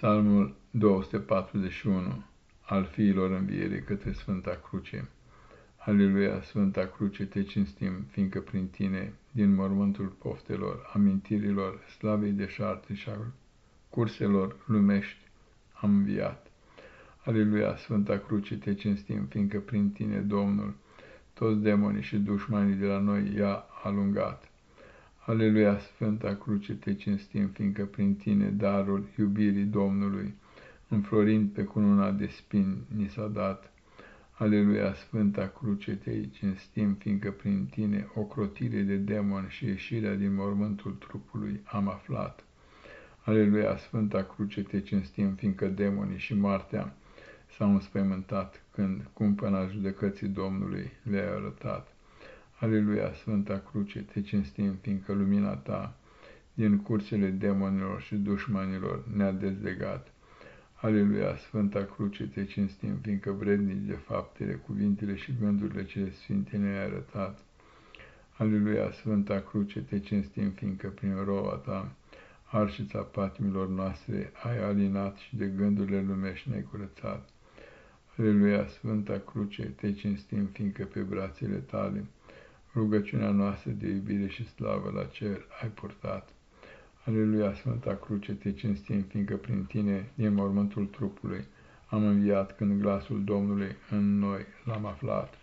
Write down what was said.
Psalmul 241 al fiilor învierii către Sfânta Cruce. Aleluia, Sfânta Cruce, te cinstim, fiindcă prin tine, din mormântul poftelor, amintirilor, slavei de șarte și a curselor lumești, am înviat. Aleluia, Sfânta Cruce, te cinstim, fiindcă prin tine, Domnul, toți demonii și dușmanii de la noi i-a alungat. Aleluia, Sfânta Cruce, te cinstim, fiindcă prin tine darul iubirii Domnului, înflorind pe cununa de spini, ni s-a dat. Aleluia, Sfânta Cruce, te cinstim, fiindcă prin tine o crotire de demon și ieșirea din mormântul trupului am aflat. Aleluia, Sfânta Cruce, te cinstim, fiindcă demonii și moartea s-au înspăimântat când cumpăna judecății Domnului le-ai arătat. Aleluia, Sfânta Cruce, te cinstim, fiindcă lumina ta din curțile demonilor și dușmanilor ne-a dezlegat. Aleluia, Sfânta Cruce, te cinstim, fiindcă vrednici de faptele, cuvintele și gândurile cele sfinte ne-ai arătat. Aleluia, Sfânta Cruce, te cinstim, fiindcă prin roa ta, arșița patimilor noastre, ai alinat și de gândurile lumești ne-ai curățat. Aleluia, Sfânta Cruce, te cinstim, fiindcă pe brațele tale, rugăciunea noastră de iubire și slavă la cer ai purtat. Aleluia, Sfânta Cruce, te cinstim, fiindcă prin tine, din mormântul trupului, am înviat când glasul Domnului în noi l-am aflat.